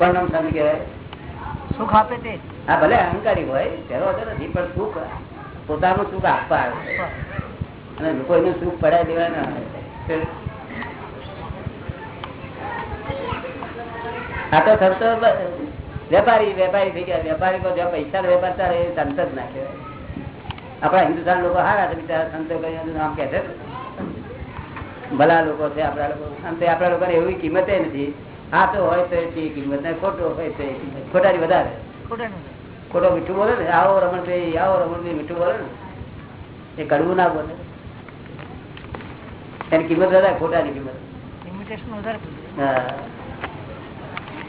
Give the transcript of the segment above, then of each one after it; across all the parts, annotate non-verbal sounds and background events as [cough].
કોણ નામ સંત કહેવાય? સુખ આપે તે. હા ભલે અહંકારી હોય તેનો હતો નથી પણ સુખ પોતાનું સુખ આપવા આવે છે. અને કોઈનું સુખ પડાય દેવા ના આવે. આ તો સંતો વેપારી વેપારી થઈ ગયા. વેપારી પર જ્યાં પૈસા વેપાર ચાલે એ સંત જ ના કહેવાય. આપણા હિન્દુસ્તાન લોકો હારા છે બિચારા સંતો કઈ નામ કે છે? ભલા લોકો છે આપણા લોકો. આમ આપણા લોકોને એવી કિંમતે નથી. આ તો હોય તો કિંમત ને ખોટો હોય તો એ કિંમત. ખોટાની વધારે. ખોટા મીઠું બોલે ને આવો રમણભાઈ આવો રમણભાઈ મીઠું બોલે ને. એ કડવું ના બોલે. એની કિંમત વધારે ખોટાની કિંમત. ઇમિટેશન વધારે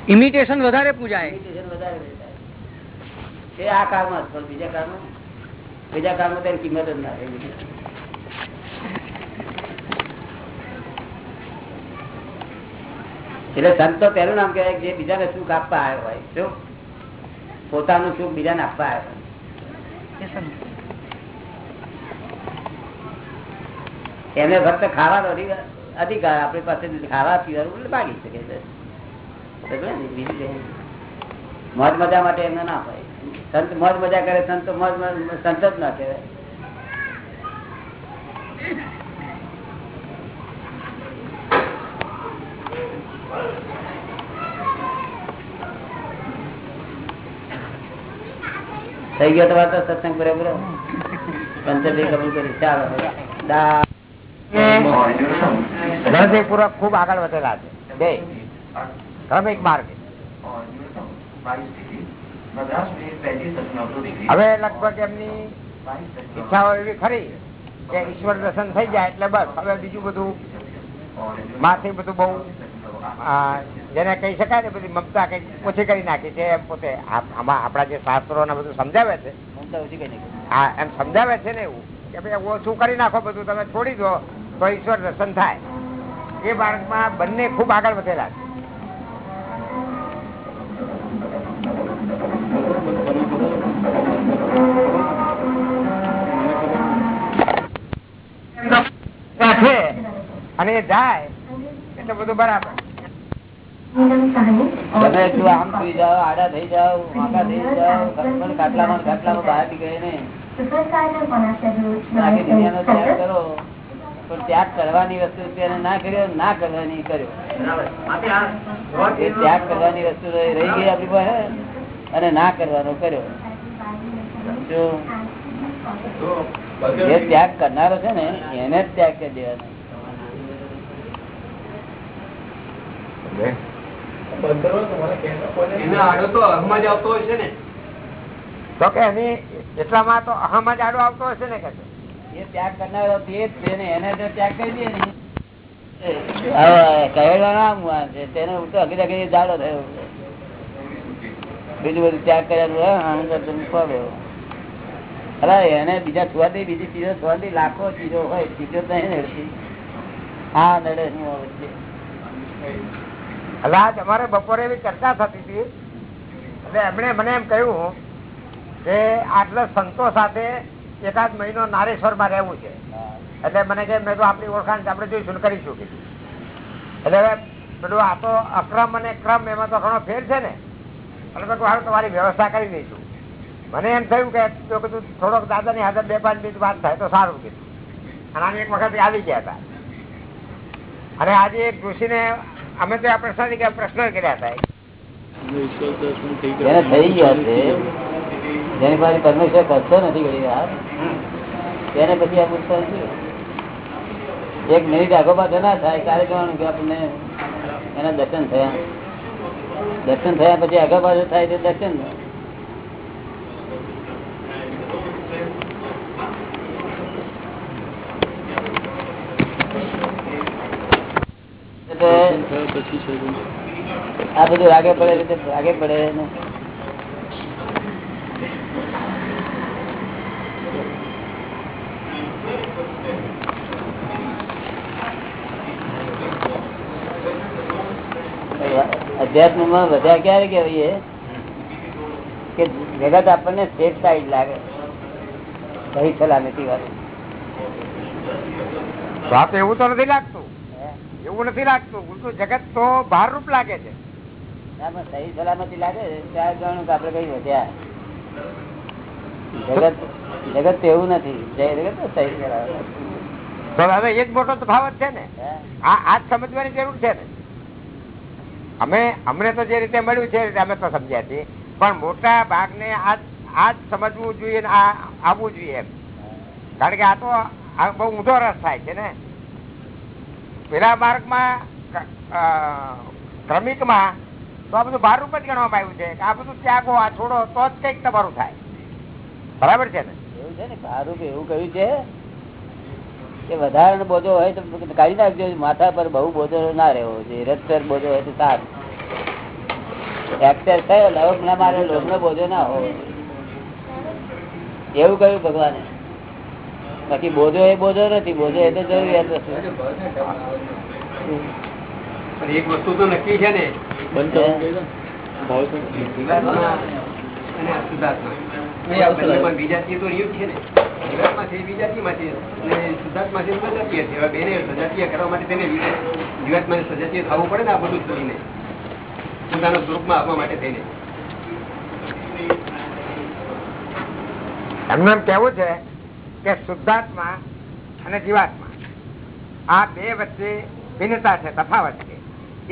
ઇમિટેશન વધારે પૂજાય. ઇમિટેશન વધારે એ આ કાળમાં જ, પણ બીજા કાળમાં બીજા કાળમાં તેની કિંમત જ ના એટલે સંતો પેલું નામ કહેવાય જે બીજાને સુખ આપવા આવ્યો હોય શું? પોતાનું સુખ બીજાને આપવા આવ્યો હોય. એ સંત. એને ફક્ત ખાવાનો અધિકાર આપણી પાસે ખાવા પીવાનું માગી શકે છે. મોજ મજા માટે એમને ના હોય. સંત મોજ મજા કરે સંત મોજ સંત જ ના કહેવાય. થઈ ગયો તમારે તો સત્સંગ બરાબર પંચમી કબૂલ કરી ચાલો હવે. પૂર્વક ખૂબ આગળ વધેલા છે. બે. ક્રમિક માર્ગે. હવે લગભગ એમની ઈચ્છાઓ એવી ખરી કે ઈશ્વર દર્શન થઈ જાય એટલે બસ. હવે બીજું બધું માથે બધું બહુ જેને કહી શકાય ને બધી મમતા કઈ ઓછી કરી નાખી છે એમ પોતે આમાં આપણા જે શાસ્ત્રો ને બધું સમજાવે છે. હા એમ સમજાવે છે ને એવું કે ભાઈ ઓછું કરી નાખો બધું? તમે છોડી દો તો ઈશ્વર દર્શન થાય. એ માર્ગમાં બંને ખૂબ આગળ વધેલા છે. અને એ જાય એટલે બધું બરાબર. તમે એટલું આમ સુઈ જાઓ, આડા થઈ જાઓ માકા થઈ જાઓ પણ ખાટલામાં ને ખાટલામાં બહાર નીકળે ને. ત્યાગ કરો. પણ ત્યાગ કરવાની વસ્તુ ના કર્યો, ના કરવાની કર્યો. ત્યાગ કરવાની વસ્તુ રહી ગઈ આપણી પાસે અને ના કરવાનો કર્યો. જે ત્યાગ કરનારો છે ને, એને જ ત્યાગ કરી દેવાનો. તો કે એની એટલામાં તો અહમ જ આડો આવતો હશે ને કે એ ત્યાગ કરનારો તે જ છે ને એને તો ત્યાગ કરી દે ને. છે? તેને જાડો થયો. બીજું બધું ત્યાગ કર્યા હા, અંદર તો અરે એને બીજા છોડતી બીજી ચીજો છોડતી લાખો ચીજો હોય ચીજો તો નહીં નડતી હા નડે છે? એટલે આજ અમારે બપોરે એવી ચર્ચા થતી હતી. એટલે એમણે મને એમ કહ્યું કે આટલા સંતો સાથે એકાદ મહિનો નારેશ્વરમાં રહેવું છે. એટલે મને કે, મેં તો આપણી ઓળખાણ આપણે જોઈશું કરીશું. કીધું એટલે પેલું આ તો અક્રમ અને ક્રમ, એમાં તો ઘણો ફેર છે ને. એટલે મેં હાલ તમારી વ્યવસ્થા કરી દઈશું. મને એમ થયું કે બધું થોડોક દાદાની હાજર બે પાંચ મિનિટ વાત થાય તો સારું કીધું. અને આમ એક વખત આવી ગયા હતા. અને આજે એક ઋષિને અમે તો આ પ્રશ્ન પ્રશ્ન કર્યા હતા થઈ ગયા છે. જેની પાસે પરમેશ્વર કરતો નથી ઘણી વાર તેને પછી આ પૂછતા નથી એક મિનિટ આગો પાછો ના થાય ત્યારે કહેવાનું કે આપણને એના દર્શન થયા. દર્શન થયા પછી આગળ પાછળ થાય તો દર્શન એટલે આ બધું આગે પડે એટલે આગે પડે ને અધ્યાત્મમાં વધ્યા ક્યારે કેવાય કે જગત આપણને સેફ સાઈડ લાગે સહી સલામતી વાળું તો આ તો એવું તો નથી લાગતું એવું નથી લાગતું. ઉલટું જગત તો ભારરૂપ લાગે છે. સહી સલામતી લાગે ચાર જાણું આપડે કઈ વધ્યા જગત જગત એવું નથી. જગત તો સહી કરાવે હવે એક મોટો તફાવત છે ને. આ સમજવાની જરૂર છે ને. અમે અમને તો જે રીતે મળ્યું છે અમે તો સમજ્યા છીએ. પણ મોટા ભાગને આ આ જ સમજવું જોઈએ આ આવવું જોઈએ એમ. કારણ કે આ તો બહુ ઊંધો રસ થાય છે ને. પેલા માર્ગમાં ક્રમિકમાં તો આ બધું ભારરૂપ જ ગણવામાં આવ્યું છે. આ બધું ત્યાગો, આ છોડો, તો જ કંઈક તમારું થાય. બરાબર છે ને? એવું છે ને? ભારું એવું કહ્યું છે? કે બોજો હોય તો કાઢી નાખજો. માથા પર બહુ બોજો ના રહેવો જોઈએ. બોજો હોય તો સારું. એક્ટર થયો લવક ના મારે લોભ નો બોજો ના હોવો એવું કહ્યું ભગવાને. બાકી બોજો એ બોજો નથી બોજો એ તો જરૂરિયાત નથી એક વસ્તુ તો નક્કી છે ને. બીજાતીય તો રહ્યું છે ને. બધું પોતાના સ્વરૂપમાં આપવા માટે થઈને એમનું એમ કેવું છે કે શુદ્ધાત્મા અને જીવાત્મા. આ બે વચ્ચે ભિન્નતા છે તફાવત છે.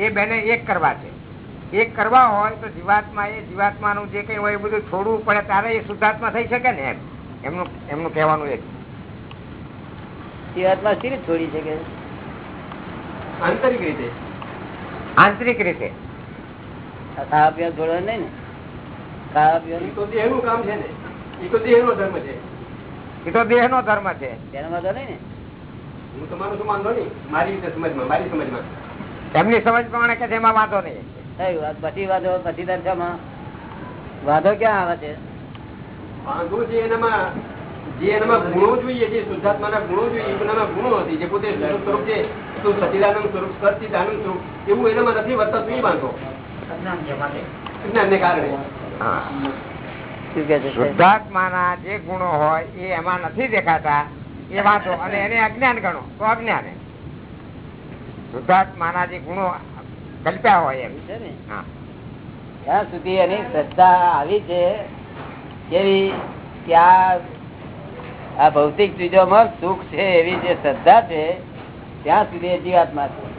એ બેને એક કરવા છે. એક કરવા હોય તો જીવાત્મા એ જીવાત્માનું જે કઈ હોય એ બધું છોડવું પડે ત્યારે એ શુદ્ધાત્મા થઈ શકે ને એમ. એમનું એમનું કહેવાનું એક જીવાત્મા શી રીતે છોડી શકે? આંતરિક રીતે. આંતરિક રીતે. ખાવા પીવા છોડવા નહીં ને? ખાવા પીવાનું તો દેહનું કામ છે ને? એ તો દેહનો ધર્મ છે? એ તો દેહ નો ધર્મ છે. તેનો વાંધો નહીં ને? હું તમારું શું માનતો નહીં? મારી રીતે સમજમાં મારી સમજમાં. એમની સમજ પ્રમાણે કે એમાં વાંધો નહીં. થયું પછી વાંધો પછી દર્શામાં વાંધો ક્યાં આવે છે? વાંધો છે એનામાં જે એનામાં ગુણો જોઈએ જે શુદ્ધાત્માના ગુણો જોઈએ એનામાં ગુણો હતી. જે પોતે સ્વરૂપ છે તો સચિદાનંદ સ્વરૂપ સચિદાનંદ સ્વરૂપ એવું એનામાં નથી વર્તતું એ વાંધો. વિજ્ઞાનને કારણે. હા શું કે છે શુદ્ધાત્માના જે ગુણો હોય એ એમાં નથી દેખાતા એ વાંધો અને એને અજ્ઞાન ગણો તો અજ્ઞાન શુદ્ધાત્માના જે ગુણો કલ્પ્યા હોય એમ. છે ને? હા. ત્યાં સુધી એની શ્રદ્ધા આવી છે કેવી કે આ ભૌતિક ચીજોમાં સુખ છે એવી જે શ્રદ્ધા છે ત્યાં સુધી જીવાત્મા છે.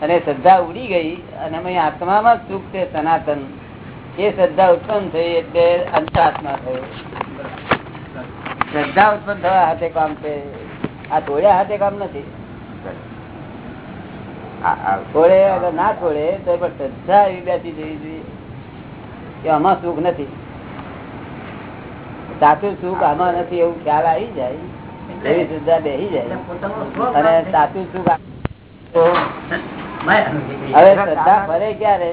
અને શ્રદ્ધા ઉડી ગઈ અને આત્મામાં સુખ છે સનાતન. એ શ્રદ્ધા ઉત્પન્ન થઈ એટલે અંતરાત્મા થયો. શ્રદ્ધા ઉત્પન્ન થવા હાથે કામ છે. આ તોડ્યા હાથે કામ નથી. છોડે અગર ના છોડે તો પણ શ્રદ્ધા એવી બેસી જવી જોઈએ. કે આમાં સુખ નથી. સાચું સુખ આમાં નથી એવું ખ્યાલ આવી જાય. એવી શ્રદ્ધા બેસી જાય. અને સાચું સુખ હવે શ્રદ્ધા ફરે ક્યારે?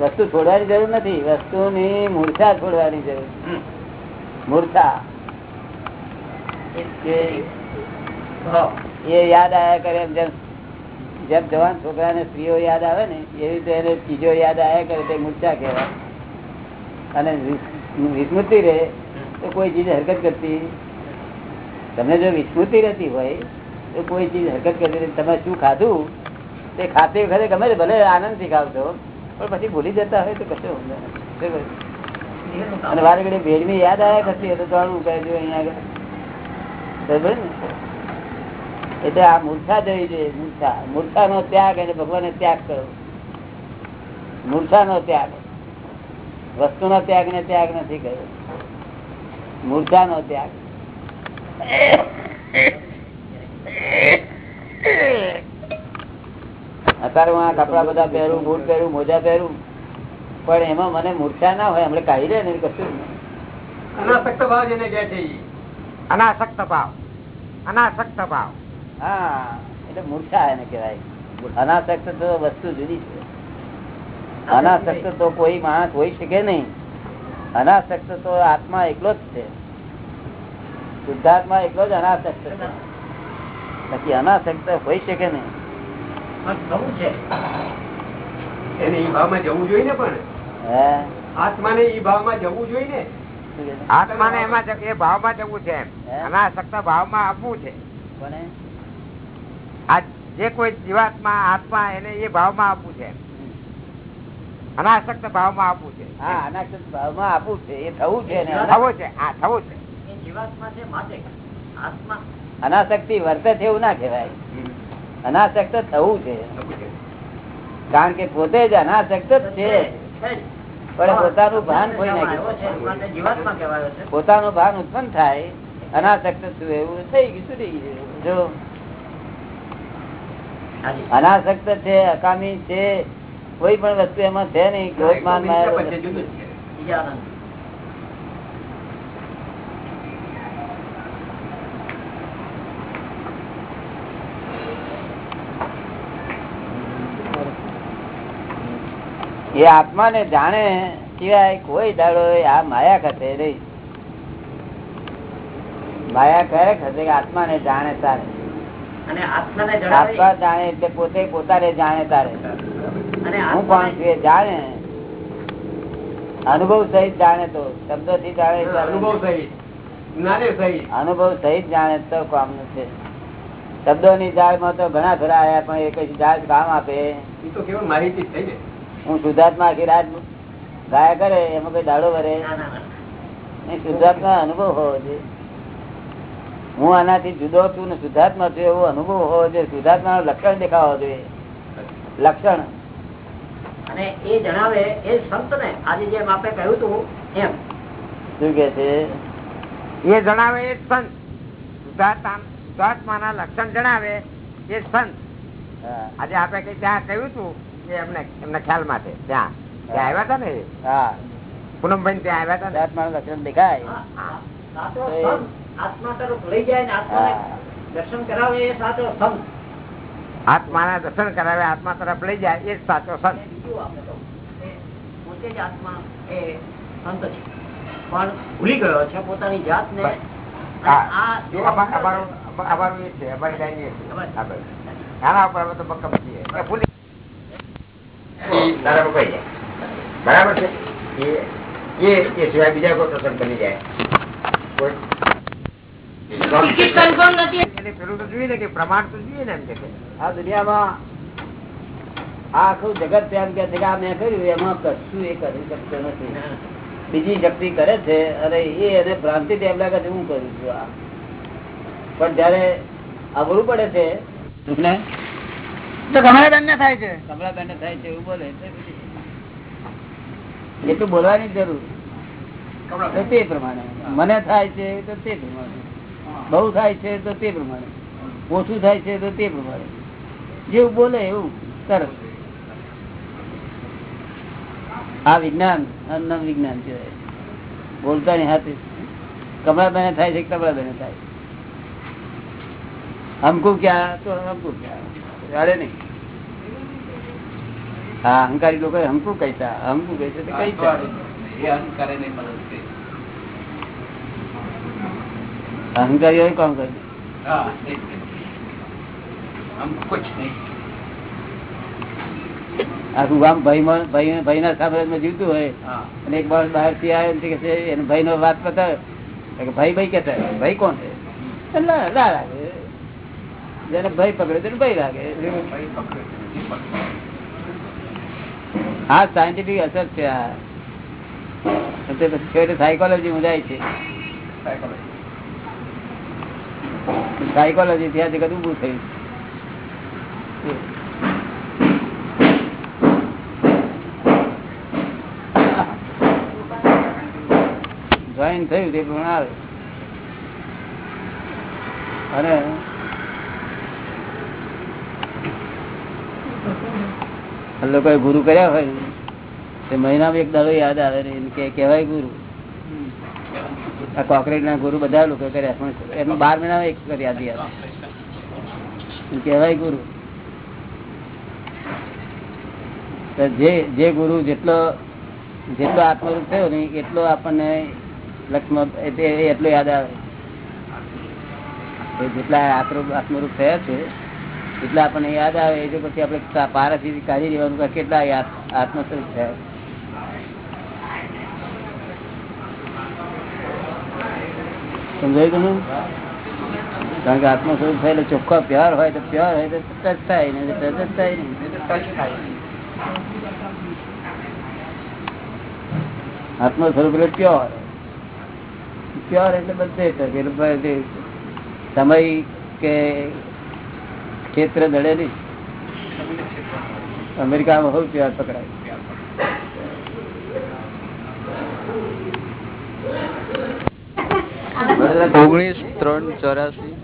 વસ્તુ છોડવાની જરૂર નથી. વસ્તુની મૂર્છા છોડવાની જરૂર. મૂર્છા. એ યાદ આવ્યા કરે એમ જેમ જેમ જવાન છોકરાને સ્ત્રીઓ યાદ આવે ને એવી રીતે એને ચીજો યાદ આવ્યા કરે તે મૂર્છા કહેવાય. અને વિસ્મૃતિ રહે તો કોઈ ચીજ હરકત કરતી. તમને જો વિસ્મૃતિ રહેતી હોય તો કોઈ ચીજ હરકત કરતી. તમે શું ખાધું? તે ખાતી વખતે ગમે ભલે આનંદથી ખાવતો પણ પછી ભૂલી જતા હોય તો કશો. અને વારે ઘડી ભેળની યાદ આવ્યા કરતી તો જાણવું કહેજો અહીંયા આગળ. એટલે આ મૂર્છા જવી જોઈએ, મૂર્છા. મૂર્છા નો ત્યાગ એટલે ભગવાને ત્યાગ કરો. મૂર્છા નો ત્યાગ. વસ્તુ નો ત્યાગ ને ત્યાગ નથી કર્યો. મૂર્છા નો ત્યાગ. અત્યારે હું આ કપડા બધા પહેરું બૂટ પહેરું મોજા પહેરું પણ એમાં મને મૂર્છા ના હોય હમણાં કાઢી લે ને કશું અનાસક્ત ભાવ જેને કહે છે. અનાસક્ત ભાવ. અનાસક્ત ભાવ. હા એટલે મૂર્છા એને કહેવાય. અનાસક્ત તો વસ્તુ જુદી છે. અનાસક્ત તો કોઈ માણસ હોઈ શકે નહીં. અનાસક્ત તો આત્મા એકલો જ છે. શુદ્ધાત્મા એકલો જ અનાસક્ત છે. બાકી અનાસક્ત હોઈ શકે નહીં. એને ઈ ભાવમાં જવું જોઈએ ને પણ? આત્માને ઈ ભાવમાં જવું જોઈએ ને? છે? આત્માને એમાં જ- એ ભાવમાં જવું છે એમ? અનાસક્ત ભાવમાં આવવું છે. આ જે કોઈ જીવાત્મા આત્મા એને એ ભાવમાં આપવું છે અનાસક્ત ભાવમાં આપવું છે. હા અનાક્ષર ભાવમાં આપવું છે. એ થવું છે ને? થવું છે. હા થવું છે. એ જીવાત્મા છે માટે આત્મા. અનાસક્તિ વર્તે છે એવું ના કહેવાય. અનાસક્ત થવું છે. કારણ કે પોતે જ અનાસક્ત છે. પણ પોતાનું ભાન કોઈ ના કહેવાય. માટે જીવાત્મા કહેવાયો છે પોતાનું ભાન ઉત્પન્ન થાય અનાસક્ત છું એવું? થઈ ગયું શું થઈ ગયું. જો. અનાસક્ત છે અકામી છે કોઈ પણ વસ્તુ એમાં છે નહીં ક્રોધ માન માયા વચ્ચે જુદું જ છે બીજા આનંદ એ આત્માને જાણે સિવાય કોઈ દાડો આ માયા ખસે નહીં. માયા ક્યારે ખસે કે આત્માને જાણે તારે. આત્મા જાણે એટલે પોતે પોતાને જાણે તારે. હું કોણ છું એ જાણે. અનુભવ સહિત જાણે તો શબ્દો થી જાણે. અનુભવ સહિત. અનુભવ સહિત જાણે તો કામ છે. શબ્દો ની જાળમાં તો ઘણા ઘણા આયા પણ એ કઈ જાળ કામ આપે. એ તો કેવળ માહિતી થઈ ને. હું શુદ્ધાત્મા આખી રાત ગાયા કરે એમાં કઈ દાડો ભરે. નહીં, શુદ્ધાત્મા અનુભવ હોવો જોઈએ. હું આનાથી જુદો છું ને શુદ્ધાત્મા છું એવો અનુભવ હોવો જોઈએ. શુદ્ધાત્મા લક્ષણ દેખાવો જોઈએ. લક્ષણ. અને એ જણાવે એ સંત ને આજે જેમ આપણે કહ્યું હતું એમ. શું કે છે? એ જણાવે એ સંત. શુદ્ધાત્મા ના લક્ષણ જણાવે એ સંત. આજે આપણે કઈ ત્યાં કહ્યું હતું કે એમને એમના ખ્યાલ માટે. ત્યાં. ત્યાં આવ્યા હતા ને? હા. પૂનમભાઈ ત્યાં આવ્યા હતા ને? શુદ્ધાત્માનું દર્શન દેખાય. હા, સાચો સંત. આત્મા તરફ લઈ જાય ને આત્માને દર્શન કરાવે એ સાચો સંત. આત્માના દર્શન કરાવે આત્મા તરફ લઈ જાય એ સાચો સંત. અને બીજું આપણે તો કે પોતે જ આત્મા એ સંત છે. પણ ભૂલી ગયો છે પોતાની જાત ને અમારું એ છે અમારી લાઈન એ છે. આના ઉપર અમે તો મક્કમ છીએ ભૂલી તારા પકડી જાય બરાબર છે? એ- એ એ સિવાય બીજા કોઈ પ્રસંગ બની જાય. કોઈ? એટલે પેલું તો જોઈએ ને કે પ્રમાણ તો જોઈએ ને એમ કે આ દુનિયામાં આખું જગત એમ કે મેં કર્યું એમાં કશું એ કરી શકતો નથી. બીજી શક્તિ કરે છે અને એ એને ભ્રાંતિ એમ લાગે છે હું કરું છું આ. પણ જયારે અઘરું પડે છે તો કમળાબેન ને થાય છે. કમળાબેન ને થાય છે, એવું બોલે. એટલે બોલવાની જરૂર. તે પ્રમાણે. મને થાય છે તો તે પ્રમાણે. બહુ થાય છે તો તે પ્રમાણે. ઓછું થાય છે તો તે પ્રમાણે. જેવું બોલે એવું સરસ. આ વિજ્ઞાન અન્ન વિજ્ઞાન છે બોલતા ની હાથે. કમળાબેન થાય છે કમળાબેન થાય હમકું ક્યાં? તો હમકું ક્યાં? અરે નહીં. હા અહંકારી લોકો હમકુ કહેતા. હમકુ કહે છે અહંકારી કામ કરે? આખું ગામ ભાઈ ના સામ્રાજ્યમાં જીવતું હોય. અને એક માણસ બહારથી આવે કે એને ભાઈ નો વાત પતાવે ભાઈ ભાઈ કેતા ભાઈ કોણ છે? જેને ભય પકડે, તેને ભય લાગે. હા સાયન્ટિફિક અસર છે આ. સાયકોલોજી ઊંધાય છે. સાયકોલોજી ત્યાં જગત ઉભું થયું? જોઈન થયું, તે પ્રમાણે આવે. અને આ લોકોએ ગુરુ કર્યા હોય, તે મહિનામાં એક દાડો યાદ આવે કે, કહેવાય ગુરુ. આ કોકરેટ ના ગુરુ બધા લોકો કર્યા, પણ એનું બાર મહિનામાં એક યાદ આવે. કહેવાય ગુરુ. જે જે ગુરુ જેટલો જેટલો આત્મરૂપ થયો ને, એટલો આપણને લક્ષ્મણ, એટલો યાદ આવે. જેટલા આત્મરૂપ થયા છે એટલા આપણને યાદ આવે એ પછી આપણે પારાથી કાઢી દેવાનું કેટલા આત્મસ્વરૂપ છે. સમજાયું તમે કારણ કે આત્મસ્વરૂપ થાય એટલે ચોખ્ખો પ્યોર હોય તો પ્યોર હોય તો ટચ થાય ને ટચ થાય નહીં. આત્મા સ્વરૂપ એટલે પ્યોર. પ્યોર એટલે. એટલે બધે સમય કે ક્ષેત્ર દળે નહીં. અમેરિકામાં હોય ત્યાં પકડાય. ઓગણીસ ત્રણ ચોરાસી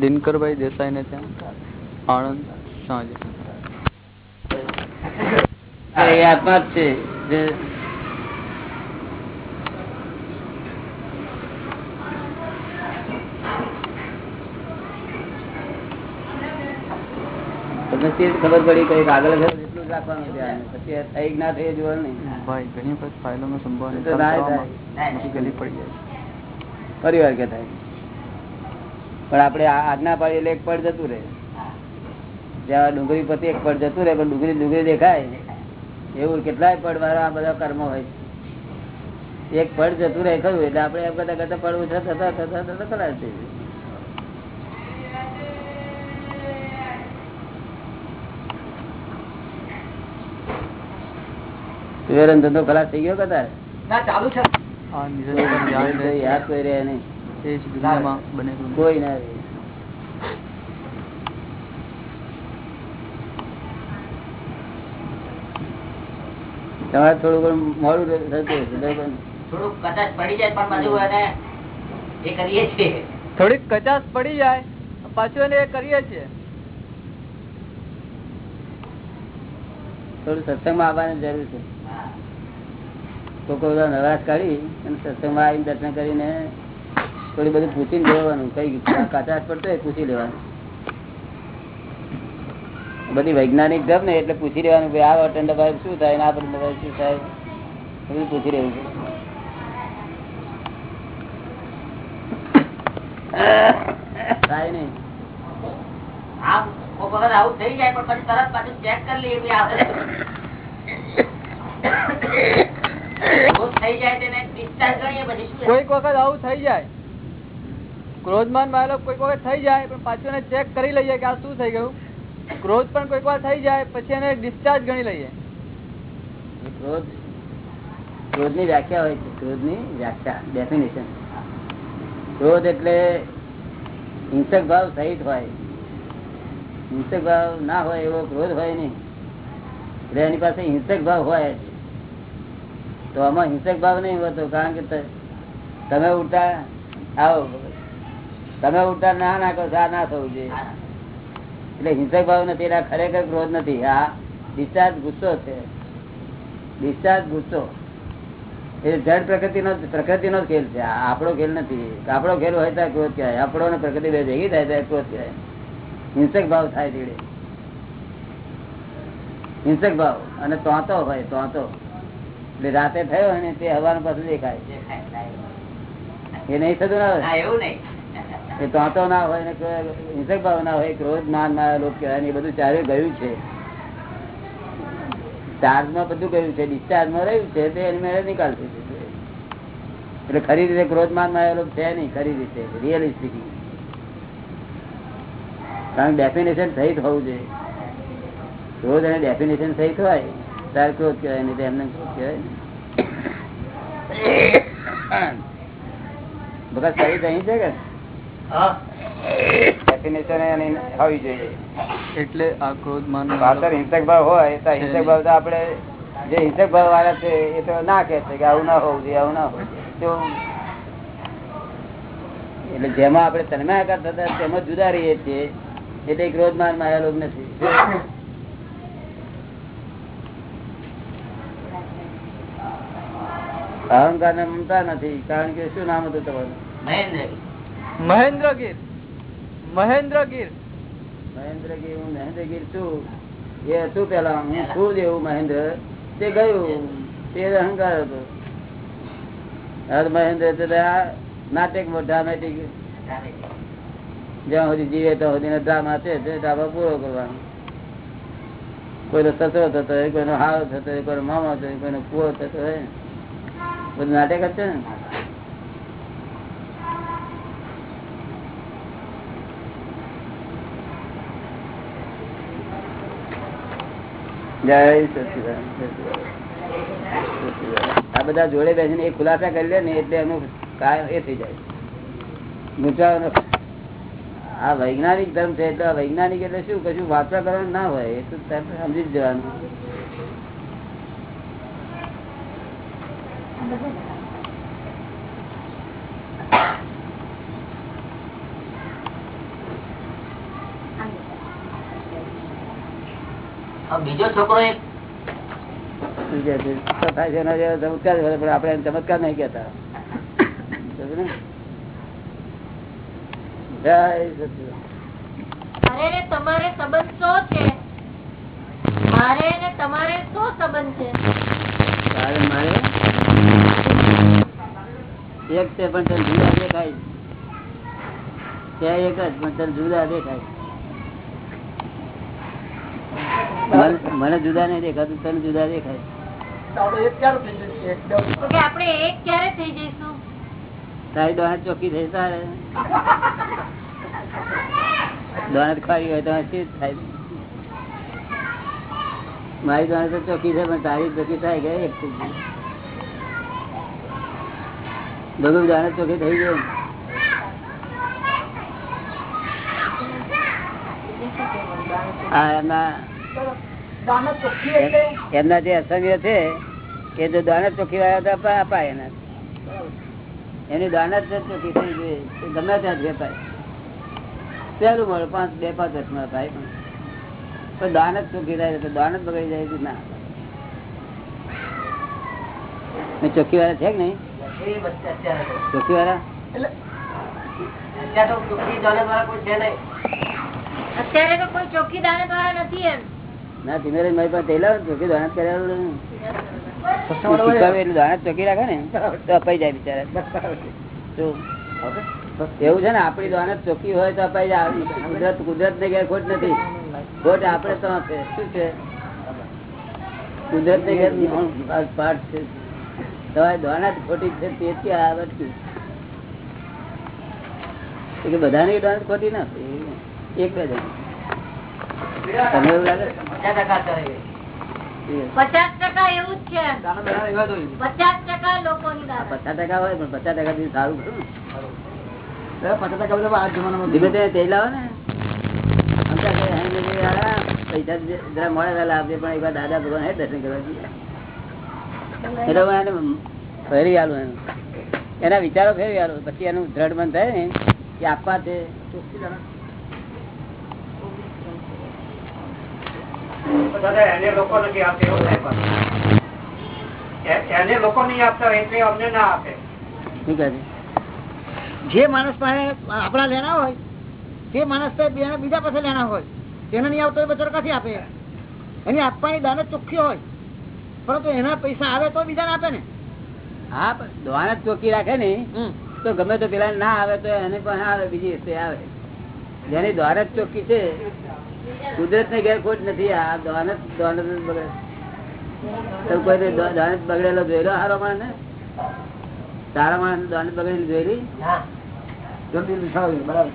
દિનકરભાઈ દેસાઈ ને ત્યાં. આણંદ સાંજે. આત્મા છે. જે જ ખબર પડી કંઈક આગળ એટલું જ રાખવાનું છે પછી ના થઈ જોવાનું નહીં. ભાઈ ઘણી વખત ફાઇલોમાં સંભાળ એ તો નિકાલ થાય, કરવામાં પછી ગલી પડી જાય. પરિવાર કે થાય. પણ આપણે આજ્ઞા પાડી એટલે એક પડ જતું રહે. જ્યાં ડુંગળી પતિ એક પડ જતું રહે પણ ડુંગળી ડુંગળી દેખાય. એવું કેટલાય પડ વાળા આ બધા કર્મો હોય એક પડ જતું રહે ખરું એટલે આપણે એમ કરતા કરતા પડ ઓછા થતા થતા થતા થઈ જાય. સુવેરન ધંધો ખલાસ થઈ ગયો કદાચ ના ચાલુ છે. યાદ કોઈ નહીં. કોઈ ના તમારે થોડું ઘણું મોડું થતું? થોડુંક કદાચ પડી જાય પણ બધું એને એ કરીએ છીએ. થોડીક કચાસ પડી જાય પાછું એને એ કરીએ છીએ. થોડું સત્સંગમાં આવવાની જરૂર છે. તો કોઈ કાઢી અને સત્સંગમાં આવીને દર્શન કરીને થોડી બધું પૂછીને લેવાનું કઈ કાચાશ પડતો પૂછી લેવાનું. બધી વૈજ્ઞાનિક ઢબ ને એટલે પૂછી લેવાનું કે આ બટન દબાવે શું થાય આ બટન દબાવે શું થાય? બધું પૂછી લેવું થાય નહીં. આવું થઈ જાય પણ તરત પાછું ચેક કરી લઈએ કોઈક વખત આવું થઈ જાય. ક્રોધમાન વાળો કોઈક વખત થઈ જાય પણ પાછું એને ચેક કરી લઈએ કે આ શું થઈ ગયું. ક્રોધ પણ કોઈક વાર થઈ જાય પછી એને ડિસ્ચાર્જ ગણી લઈએ. ક્રોધ ક્રોધ ક્રોધની વ્યાખ્યા હોય છે ક્રોધની વ્યાખ્યા ડેફિનેશન ક્રોધ એટલે હિંસક ભાવ સહિત હોય. હિંસક ભાવ ના હોય એવો ક્રોધ હોય નહીં. એટલે એની પાસે હિંસક ભાવ હોય જ. તો આમાં હિંસક ભાવ નહીં હોતો, કારણ કે તમે ઉલટા આવો. તમે ઉલટા ના નાખો આ ના થવું જોઈએ. એટલે હિંસક ભાવ નથી આ ખરેખર ક્રોધ નથી. આ ડિસ્ચાર્જ ગુસ્સો છે. ડિસ્ચાર્જ ગુસ્સો. એ જડ પ્રકૃતિનો પ્રકૃતિનો ખેલ છે. આપણો ખેલ નથી. આપણો ખેલ હોય તો ક્રોધ કહેવાય. આપણો પ્રકૃતિ બે ભેગી થાય ત્યારે ક્રોધ કહેવાય. હિંસક ભાવ થાય ધીરે હિંસક ભાવ. અને તોતો હોય, તોતો. એટલે રાતે થયો ને તે હવાનું પાછું દેખાય. એ નહીં થતું ના ના એવું નહીં. એ તો ના હોય ને હિંસક ભાવ ના હોય ક્રોધ માનમાં લોક કહેવાય એ બધું ચારે ગયું છે. ચાર્જમાં બધું ગયું છે ડિસ્ચાર્જમાં રહ્યું છે તે એની મેળે નિકાલ એટલે ખરી રીતે ક્રોધ માનમાં આવેલો છે નહીં ખરી રીતે રિયલિસ્ટિક કારણ ડેફિનેશન સહિત હોવું જોઈએ. ક્રોધ અને ડેફિનેશન સહિત હોય. ત્યારે ક્રોધ કહેવાય? નહીં એમને કહેવાય? બધા સહિત અહીં છે કે? ડેફિનેશન એની હોવી જોઈએ. એટલે આ ક્રોધમાન પાછળ હિંસક ભાવ હોય તો હિંસક ભાવ તો આપણે જે હિંસક ભાવ વાળા છે એ તો ના કે છે કે આવું ના હોવું જોઈએ આવું ના હોવું તો એટલે જેમાં આપણે તન્માયાકાર થતા તેમાં જુદા રહીએ છીએ. એટલે ક્રોધમાન માયા લોક નથી. અહંકાર ને મમતા નથી કારણ કે શું નામ હતું તમારું? મહેન્દ્ર મહેન્દ્રગીર. મહેન્દ્રગીર. મહેન્દ્રગીર હું મહેન્દ્રગીર છું. એ હતું પેલા હું છું જ એવું મહેન્દ્ર? તે ગયું. તે અહંકાર હતો. મહેન્દ્ર નાટક ડ્રામેટિક જ્યાં સુધી જીવે ત્યાં સુધી ડ્રામા છે તે ડ્રામા પૂરો કરવાનો. કોઈનો સસરો થતો હોય કોઈનો હાવ થતો હોય કોઈનો મામા થતો હોય કોઈનો કુવો થતો હોય. બધું નાટક જ ને? આ બધા જોડે બેસીને એ ખુલાસા કરી લે ને એટલે એનું કામ એ થઈ જાય. ગુજરાત આ વૈજ્ઞાનિક ધર્મ છે એટલે વૈજ્ઞાનિક એટલે શું? કશું વાર્તા કરવાનું ના હોય. એ તો સમજી જ જવાનું. બીજો છોકરો એક. ચમત્કાર આપણે ચમત્કાર નહીં તમારે સંબંધ શું છે? મારે તમારે શું સંબંધ છે? મારે? એક છે પણ તને જુદા દેખાય. ત્યાં એક જ પણ તને જુદા દેખાય. મને- મને જુદા નહીં દેખાતું તને જુદા દેખાય. આપણે એક ક્યારે થઈ જઈશું? તારી દોણત ચોખ્ખી થઈ તારે. દોણત ખારી હોય તો થાય? મારી દોણત તો ચોખ્ખી છે પણ તારી ચોખ્ખી થાય કે એક થઈ બધું દોણત ચોખ્ખી થઈ ગયું. એમના જે અસંગ્ય છે, એ જો દાનત ચોખ્ખી વાળા હતા અપા- અપાય એના એની દાનત ચોખ્ખી થઈ ગઈ. ગમે ત્યાં જ વેપાય પહેલું મળે, પાંચ, બે, પાંચ વર્ષમાં અપાય પણ. દાનત ચોખ્ખી થાય તો દાનત બગડી જાય ના? ચોખ્ખી વાળા છે કે નહીં? એવું છે ને આપણી દાનત ચોખ્ખી હોય તો અપાઈ જાય. કુદરત કુદરત ને ઘેર ખોટ નથી. ખોટ આપણે તો શું છે? કુદરત ને ઘેર પાઠ છે. તમારી દાનત ખોટી છે તેથી આ અટક્યું કે બધાની દાનત ખોટી ના હોય. એક બે જણ. તમને એવું લાગે? પચાસ ટકા એવું જ છે. પચાસ ટકા લોકોની પચાસ ટકા હોય પણ પચાસ ટકા થી સારું ખરું ધીમે ધીમે તેલ લાવો ને. પૈસા મળેલા જરા આપજે પણ એક વાર દાદા ભગવાન હે દર્શન કરવા જઈએ. એટલે હું એને ફેરવી આલું એનું એના વિચારો ફેરવી આલું. પછી એનું દ્રઢ મન થાય ને કે આપવા તે એને લોકો નથી આપતા એવું થાય પાછું. એ- એને લોકો નહીં આપતા એટલે અમને ના આપે. શું છે? જે માણસ પાસે આપણા લેના હોય તે માણસ બીજા પાસે લેના હોય તેને નહીં આવતો એ બચારો કાથી આપે. એની આપવાની દાનત ચોખ્ખી હોય. પરંતુ એના પૈસા આવે તો બીજાને આપે ને. હા પણ ચોકી રાખે ને તો ગમે તો પેલા ના આવે તો એને પણ આવે બીજી વસ્તુ આવે. જેની દ્વારત ચોખ્ખી છે કુદરત ને ઘેર ખોટ નથી આ દ્વારત દ્વારત બગડે. તો કોઈ દ્વારત બગડેલો જોયેલો સારો માણસ ને? સારા માણસ દ્વારત બગડેલી જોયેલી? બરાબર.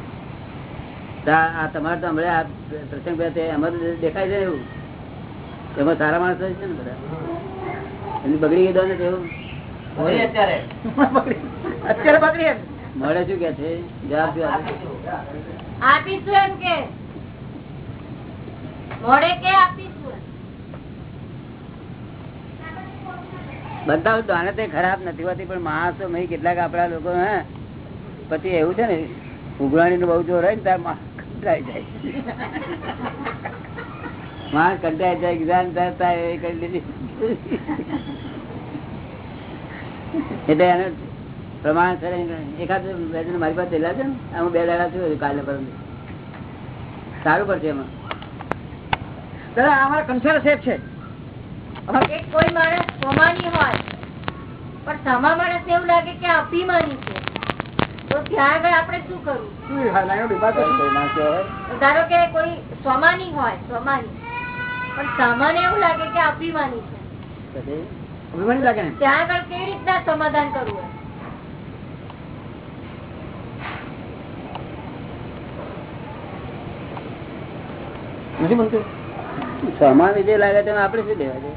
આ તમારે તો હમણાં આ પ્રસંગ એમાં દેખાય છે એવું. એમાં સારા માણસ હોય છે ને બધા. એની બગડી ગઈ ને હોય અત્યારે. અત્યારે બગડી મળે શું કે છે? જવાબ શું આપીશું એમ કે. મોડે કે આપીશું બધા દાનત એ ખરાબ નથી હોતી પણ માણસો મેં કેટલાક આપડા લોકો હે? પછી એવું છે ને ઉઘરાણી નું બહુ જોર હોય ને ત્યારે માણસ જાય. [laughs] માણસ કંટાઈ જાય જ્ઞાન થાય થાય એ કરી લીધી. એટલે એને પ્રમાણ એકાદ બે જણ મારી પાસે પહેલા છે ને હું બે દાડા છું કાલે પર સારું પડશે એમાં. દાદા અમારા કંસાર સાહેબ છે. કોઈ માણસ સ્વમાની હોય પણ સામા માણસ એવું લાગે કે અભિમાની છે. તો ત્યાં આગળ આપણે શું કરવું? ધારો કે કોઈ સોમાની હોય સોમાની. પણ સામાન્ય એવું લાગે કે અભિમાની છે. અભિમાની લાગે ને? ત્યાં આગળ કેવી રીતના સમાધાન કરવું નથી બનતું સામાન્ય જે લાગે તેમાં આપણે શું લેવા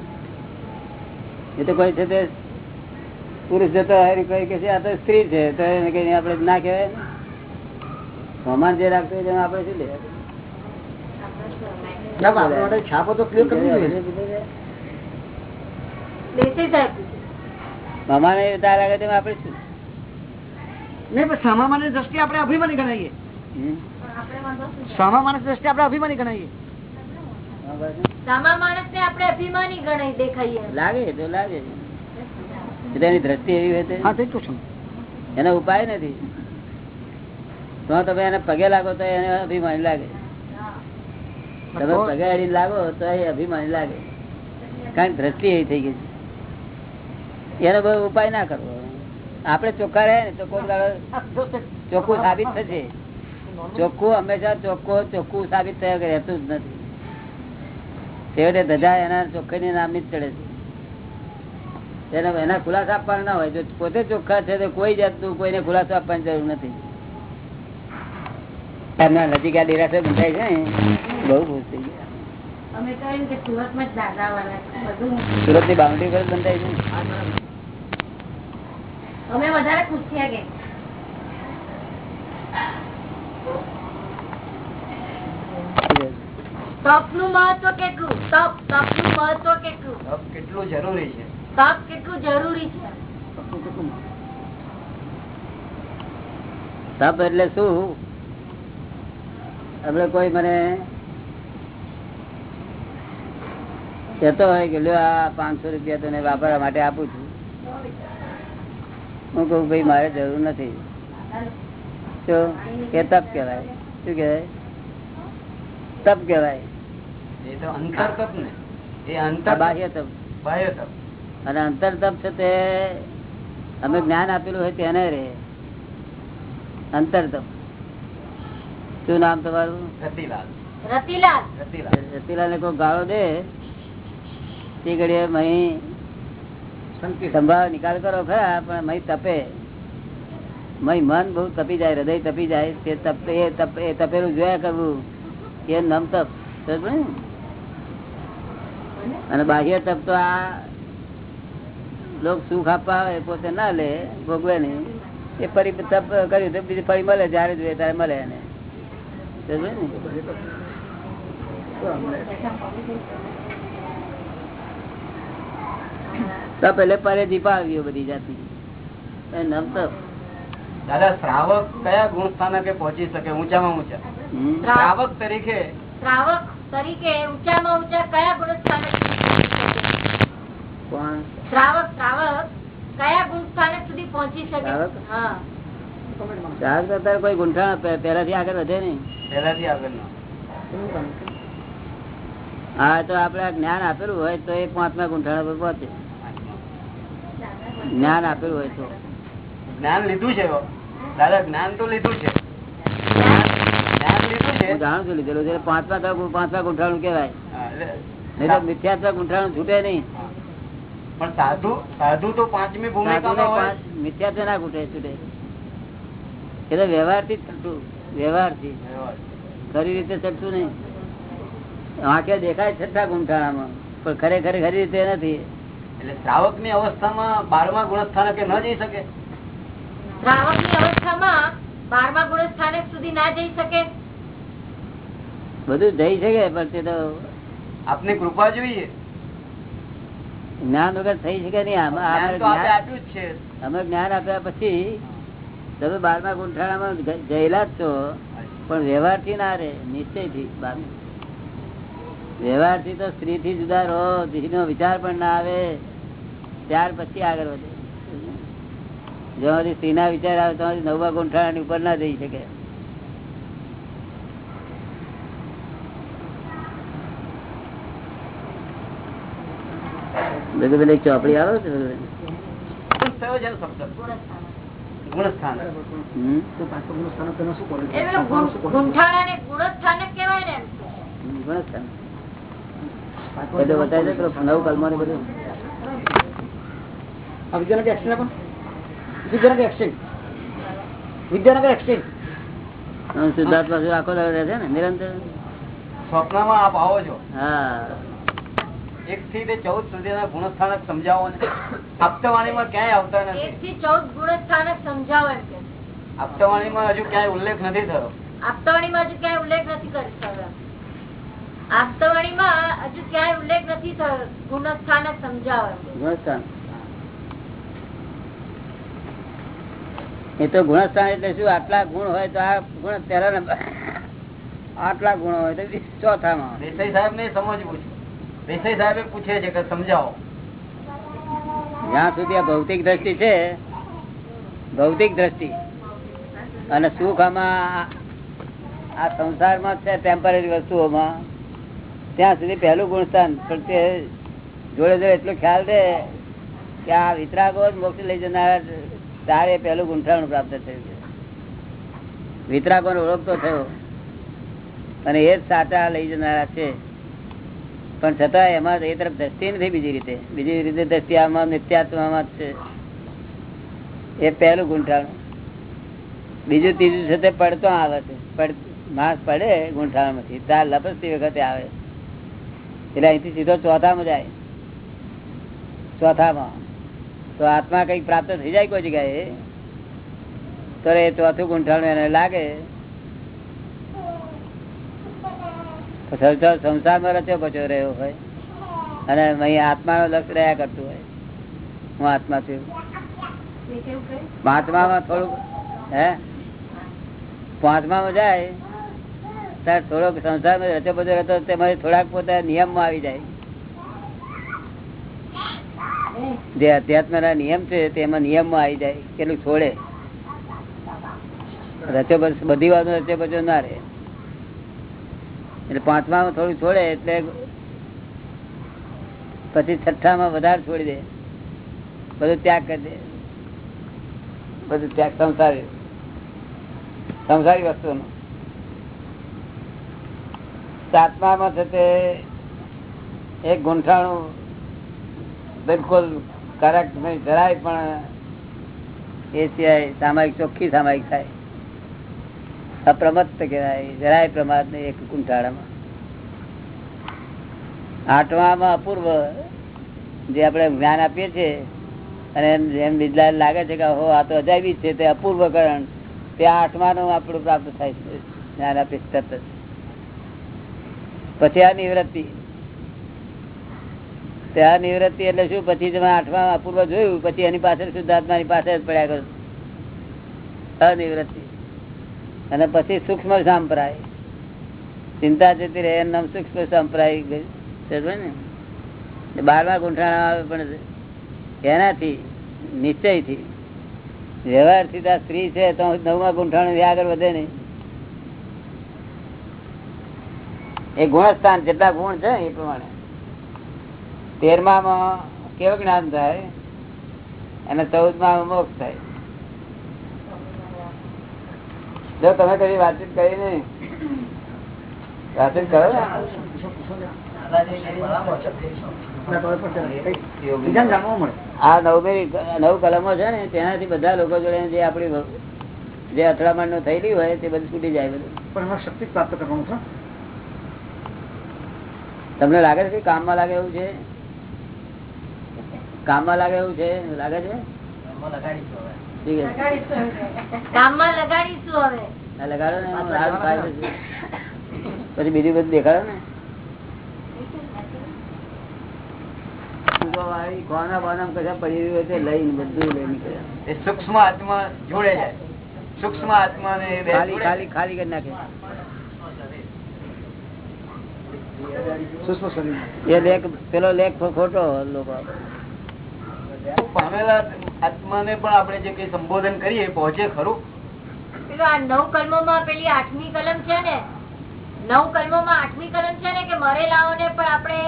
એ તો કોઈ છે તે પુરુષ જતો હોય કોઈ કે છે આ તો સ્ત્રી છે તો એને કઈ આપણે ના કહેવાય ને? સમાન જે રાખતો હોય તેમાં આપણે શું લેવા છાપો તો ક્લિયર કરવી જોઈએ ને. દેસાઈ સાહેબ સામાન્ય તાર લાગે તેમાં આપણે શું? નહીં પણ સામાન્ય દ્રષ્ટિએ આપણે અભિમાની ગણાઈએ. હમ? આપણે વાંધો શું? સામાન્ય દ્રષ્ટિએ આપણે અભિમાની ગણાઈએ. સામા માણસ ને આપણે અભિમાની ગણાય દેખાઈએ. લાગે તો લાગે. એ દ્રષ્ટિ એવી હોય હા તે છું. એનો ઉપાય નથી. તો તમે એને પગે લાગો તો એને અભિમાની લાગે. તમે પગે લાગો તો એ અભિમાની લાગે. કારણ દ્રષ્ટિ એવી થઈ ગઈ છે. એનો કોઈ ઉપાય ના કરવો. આપડે ચોખ્ખા રહે ને તો ચોખ્ખું સાબિત થશે. ચોખ્ખું હંમેશા ચોખ્ખો, ચોખ્ખું સાબિત થયા રહેતું જ નથી. છેવટે ધજા એના ચોખ્ખાઈ નામની જ ચડે છે. એને, એના ખુલાસો આપવાના ના હોય. પોતે ચોખ્ખા છે તો કોઈ જાતનું કોઈને ખુલાસો આપવાની જરૂર નથી. એમના નજીક આ દેરાસર બંધાય છે બહુ ખુશ થઈ સુરતની બાઉન્ડ્રી પર બંધાય છે અમે વધારે ખુશ થયા કે તપનું મહત્વ કેટલું? તપ તપનું મહત્વ કેટલું? તપ કેટલું જરૂરી છે? તપ કેટલું જરૂરી છે? તપ એટલે શું? આપણે કોઈ મને કહેતો હોય કે લ્યો આ પાંચસો રૂપિયા તને વાપરવા માટે આપું છું. હું કહું ભાઈ મારે જરૂર નથી. તો એ તપ કહેવાય. શું કહેવાય? તપ કહેવાય. એ તો અંતર તપ ને. એ અંતર બાહ્ય તપ. બાહ્ય તપ. અને અંતર તપ છે તે અમે જ્ઞાન આપેલું હોય તેને રે. અંતર તપ. શું નામ તમારું? રતિલાલ. રતિલાલ. રતિલાલ. રતિલાલ ને કોઈ ગાળો દે? તે ઘડીએ મહી સંભાળ નિકાલ કરો ખરા પણ મહી તપે. મહી મન બહુ તપી જાય હૃદય તપી જાય તે તપે એ તપ તપેલું જોયા કરવું એ નમ તપ? અને બાહ્ય તપ તો આ લોક સુખ આપવા આવે પોતે ના લે ભોગવે નહીં. એ ફરી તપ કર્યું તો બીજી ફરી મળે જયારે જોઈએ ત્યારે મળે એને. ને? એટલે પરેજી પાડવી બધી જાતિ. દાદા શ્રાવક કયા ગુણ સ્થાનકે પહોંચી શકે? ઊંચામાં ઊંચા. શ્રાવક તરીકે? શ્રાવક તરીકે ઊંચામાં ઊંચા કયા ગુણ સ્થાને શ્રાવક શ્રાવક કયા ગુણ સ્થાને સુધી પહોંચી શકે? હા. ચાર તો અત્યારે કોઈ ગુંઠાણ પેલાથી પહેલાથી આગળ વધે નહીં. પહેલાથી આગળ હા તો આપડે જ્ઞાન આપેલું હોય તો એ પાંચમા ગુંઠાણા પર પહોંચે. જ્ઞાન આપેલું હોય તો. જ્ઞાન લીધું છે દાદા જ્ઞાન તો લીધું છે. જ્ઞાન લીધું છે. હું જાણું છું લીધેલું છે. પાંચમા પાંચમા ગુંઠાણું કહેવાય. હા, એટલે નહીં તો મિથ્યાત્મક ગુંઠાણું છૂટે નહીં. પણ સાધુ સાધુ તો પાંચમી ભૂમિકામાં મિથ્યાત્વ ના છૂટે છૂટે. એ તો વ્યવહારથી જ છૂટું વ્યવહારથી. ખરી રીતે ચડતું નહીં. આંખે દેખાય છઠ્ઠા ગુંઠાણામાં પણ ખરેખર ખરી રીતે નથી. એટલે શ્રાવકની અવસ્થામાં બારમા ગુણસ્થાનકે ન જઈ શકે? શ્રાવકની અવસ્થામાં બારમા ગુણસ્થાને સુધી ના જઈ શકે? બધું જઈ શકે પણ તે તો આપની કૃપા જોઈએ. જ્ઞાન વગર થઈ શકે નહીં. અમે જ્ઞાન આપ્યા પછી તમે બારમા ગુંઠાણામાં માં ગયેલા જ છો. પણ વ્યવહારથી ના રે નિશ્ચયથી વ્યવહારથી તો સ્ત્રીથી જુદા રહો સ્ત્રી વિચાર પણ ના આવે. ત્યાર પછી આગળ વધે. જ્યાં સુધી સ્ત્રીના વિચાર આવે ત્યાં નવા ગુંઠાણાની ઉપર ના જઈ શકે. ચોપડી આવે છે. ગુણસ્થાન. બધું બતાવી દે પેલું નવ કલમો ને બધું. વિદ્યાનગર એક્સચેન્જ આપો. વિદ્યાનગર એક્સચેન્જ વિદ્યાનગર એક્સચેન્જ સિદ્ધાર્થ પાસે આખો દાડો રહે છે ને નિરંતર. સ્વપ્નમાં આપ આવો છો. હા. એક થી તે ચૌદ સુધીના ગુણસ્થાનક સમજાવો ને. આપતવાણીમાં ક્યાંય આવતા એક થી ચૌદ ગુણ સમજાવો એમ કે. આપતવાણીમાં હજુ ક્યાંય ઉલ્લેખ નથી થયો. આપતવાણીમાં હજુ ક્યાંય ઉલ્લેખ નથી કરી થયો આપતવાણીમાં હજુ ક્યાંય ઉલ્લેખ નથી થયો ગુણસ્થાનક સમજાવો ગુણસ્થાન. એ તો ગુણસ્થાન એટલે શું? આટલા ગુણ હોય તો આ ગુણ પહેલા નંબર આટલા ગુણ હોય તો ચોથામાં દેસાઈ સાહેબ ને સમજવું છે. દેસાઈ સાહેબ પૂછે છે કે સમજાવો. જ્યાં સુધી આ ભૌતિક દ્રષ્ટિ છે ભૌતિક દ્રષ્ટિ અને સુખ આમાં આ સંસારમાં છે ટેમ્પરરી વસ્તુઓમાં ત્યાં સુધી પહેલું ગુણસ્થાન. પણ તે જોડે જોડે એટલો ખ્યાલ દે કે આ વિતરાગો મોક્ષ લઈ જનાર તારે પેલું ગુંઠાણું પ્રાપ્ત થયું છે. વિતરાગો ઓળખતો થયો. અને એ જ સાચા લઈ જનારા છે. પણ છતાં એમાં એ તરફ દ્રષ્ટિ નથી બીજી રીતે. બીજી રીતે દ્રષ્ટિ આમાં નિત્યાત્મામાં છે. એ પહેલું ગુંઠાણું. બીજું ત્રીજું છે તે પડતો આવે છે. માસ પડે ગુંઠાણમાંથી. તાર લપસતી વખતે આવે. એટલે અહીંથી સીધો ચોથામાં જાય. ચોથામાં. તો આત્મા કઈ પ્રાપ્ત થઈ જાય કોઈ જગ્યાએ? તો એ ચોથું ગુંઠાણું એને લાગે. સંસારમાં રચ્યો પચો રહ્યો હોય. અને અહીં આત્માનો લક્ષ રહ્યા કરતું હોય. હું આત્મા છું. પાંચમા થોડુંક, હે? પાંચમામાં જાય. ત્યારે થોડોક સંસારમાં રચો પચો રહેતો તેમાંથી થોડાક પોતા નિયમમાં આવી જાય. જે અધ્યાત્મ ના નિયમ છે તેમાં નિયમમાં આવી જાય, કેટલું છોડે. રચો બધી વાત રચો બચો ના રહે. એટલે પાંચમા થોડું છોડે એટલે પછી છઠ્ઠામાં વધારે છોડી દે. બધું ત્યાગ કરી દે. બધું ત્યાગ, સંસારી સંસારી સાતમા સાતમામાં છે તે એક ગુંઠાણું બિલકુલ કરેક્ટ નહીં, જરાય પણ એ સિવાય સામાયિક ચોખ્ખી સામાયિક થાય. અપ્રમત્ત કહેવાય, જરાય પ્રમાદ નહીં એક કુંઠાળામાં. આઠવામાં અપૂર્વ, જે આપણે જ્ઞાન આપીએ છીએ, અને એમ બીજલા લાગે છે કે હો આ તો અજાયબી છે, તે અપૂર્વકરણ, તે આઠમાનું આપણું પ્રાપ્ત થાય છે. જ્ઞાન આપીશ તરત પછી આ નિવૃત્તિ. તે આ નિવૃત્તિ એટલે શું? પછી તમે આઠમા અપૂર્વ જોયું, પછી એની પાછળ શુદ્ધાત્માની પાસે જ પડ્યા કરો. અનિવૃત્તિ. અને પછી સૂક્ષ્મ સંપ્રાય ચિંતા જતી રહે એનું નામ સૂક્ષ્મ સંપ્રાય ને? બારમા ગુંઠાણા આવે પણ એનાથી, નિશ્ચયથી. વ્યવહારથી તો સ્ત્રી છે, તો નવમા ગુંઠાણું આગળ વધે નહીં. એ ગુણસ્થાન, જેટલા ગુણ છે એ પ્રમાણે. તેરમામાં કેવું જ્ઞાન થાય? અને ચૌદમાં મોક્ષ થાય. જો તમે કદી વાતચીત કરી નઈ વાતચીત કરો આ નવ કલમો છે ને તેનાથી બધા લોકો જોડે જે આપણી જે અથડામણનું થયેલી હોય તે બધું છૂટી જાય બધું. પણ એમાં શક્તિ પ્રાપ્ત કરવાનું છે. તમને લાગે છે કે કામમાં લાગે એવું છે? કામમાં લાગે એવું છે? લાગે છે. પછી બીજું બધું દેખાડો ને. કોના બોના કશા પડી રહ્યું હોય લઈને બધું લઈને. એ સૂક્ષ્મ આત્મા જોડે જાય સૂક્ષ્મ આત્મા ને ખાલી ખાલી ખાલી કરી નાખે. સૂક્ષ્મ શરીર. એ લેખ પેલો લેખ ખોટો લોકો. પામેલા આત્માને પણ આપણે જે કઈ સંબોધન કરીએ પહોંચે ખરું? પેલું આ નવ કલમોમાં પેલી આઠમી કલમ છે ને? નવ કલમોમાં આઠમી કલમ છે ને કે મરેલાઓને પણ આપણે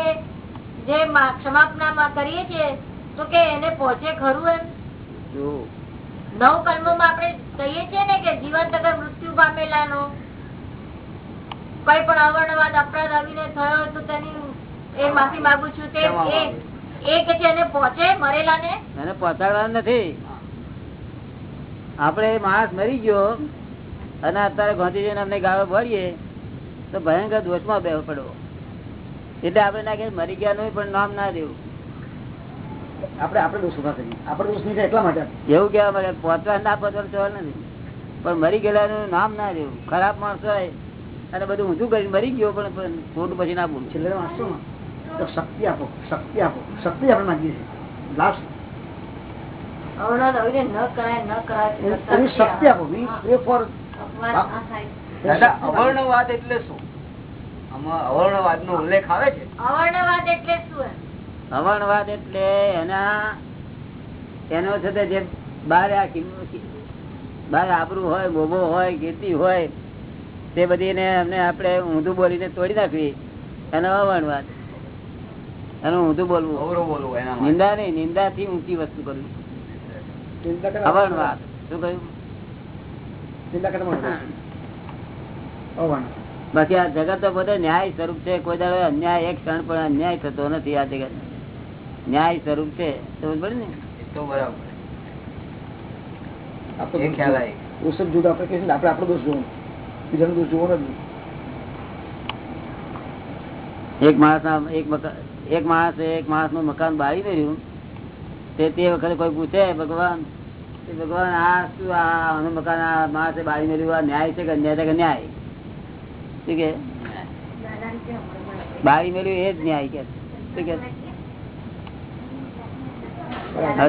જે મા- કરીએ છીએ તો કે એને પહોંચે ખરું એમ? જો. નવ કલમોમાં આપણે કહીએ છીએ ને કે જીવન તગર મૃત્યુ પામેલાનો કઈ પણ અવર્ણવાદ અપરાધ આવીને થયો તો તેની એ માફી માંગુ છું તે એને પહોંચે મરેલાને? એને પહોંચાડવાનું નથી. આપડે માણસ મરી ગયો અને અત્યારે ગાંધીજી અમને ગાળો ભરીએ તો ભયંકર દોષમાં બેહો પડવો. એટલે આપડે ના કે મરી ગયા નું પણ નામ ના દેવું આપડે આપણે દોષ ઊભા કરીએ. આપણે દોષ નહીં એટલા માટે. એવું કેવા મળે પહોંચવા ના પહોંચવા નથી પણ મરી ગયેલા નામ ના દેવું ખરાબ માણસ હોય અને બધું ઊંધું કરી મરી ગયો પણ ખોટું પછી ના બોલું છેલ્લે વાંચશો ને. તો શક્તિ આપો શક્તિ આપો શક્તિ આપણે માંગીએ છીએ. લાસ્ટ શક્તિ આપો. અવર્ણવાદ એટલે શું? અવર્ણવાદ નો ઉલ્લેખ આવે છે? અવર્ણવાદ એટલે શું અવર્ણવાદ એટલે એના એનો છે જે બાર આ બાર આબરૂ હોય બોબો હોય ગેતી હોય તે બધીને અમને આપણે ઊંધું બોલીને તોડી નાખવી. એનો અવર્ણવાદ. એનું ઊંધું બોલવું. બોલવું નિંદા નહીં નિંદા થી ઊંચી વસ્તુ કરવી. અવર્ણવાદ શું કહ્યું? બાકી આ જગત તો બધો ન્યાય સ્વરૂપ છે. કોઈ દાડો અન્યાય એક ક્ષણ પણ અન્યાય થતો નથી આ જગત. ન્યાય સ્વરૂપ છે. સમજ પડે ને? તો બરાબર. આપણે ખ્યાલ આવી દોષ જ જુદા આપણે કહીએ આપણે આપણો દોષ જોવાનો બીજાનો દોષ જોવો નથી. એક માણસ એક મકા- એક માણસ એક માણસનું મકાન બાળી મેળ્યું. તે વખતે કોઈ પૂછે, ભગવાન ભગવાન, આ શું આનું મકાન આ માણસે બાળી મેળ્યું, આ ન્યાય છે કે અન્યાય? કે ન્યાય. શું બાળી મેળ્યું એ જ ન્યાય કે. શું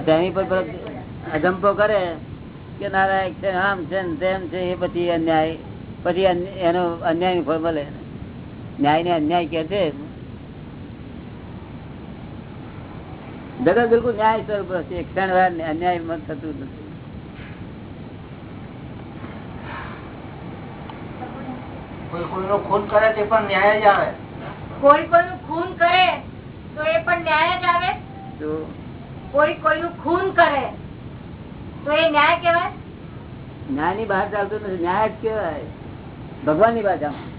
તેની પર અજંપો કરે કે નારાયક છે, આમ છે તેમ છે, એ પછી અન્યાય, પછી એનો અન્યાય ફળ મળે. ન્યાય ને અન્યાય કે છે. જગત બિલકુલ ન્યાય સ્વરૂપ છે. એક ક્ષણ વાર અન્યાય મત થતું નથી. કોઈ કોઈનું ખૂન કરે તે પણ ન્યાય જ આવે. કોઈ કોઈનું ખૂન કરે તો એ પણ ન્યાય જ આવે. તો? કોઈ કોઈનું ખૂન કરે તો એ ન્યાયની બહાર ચાલતું નથી. ન્યાય જ કેવાય ભગવાનની ભાષામાં.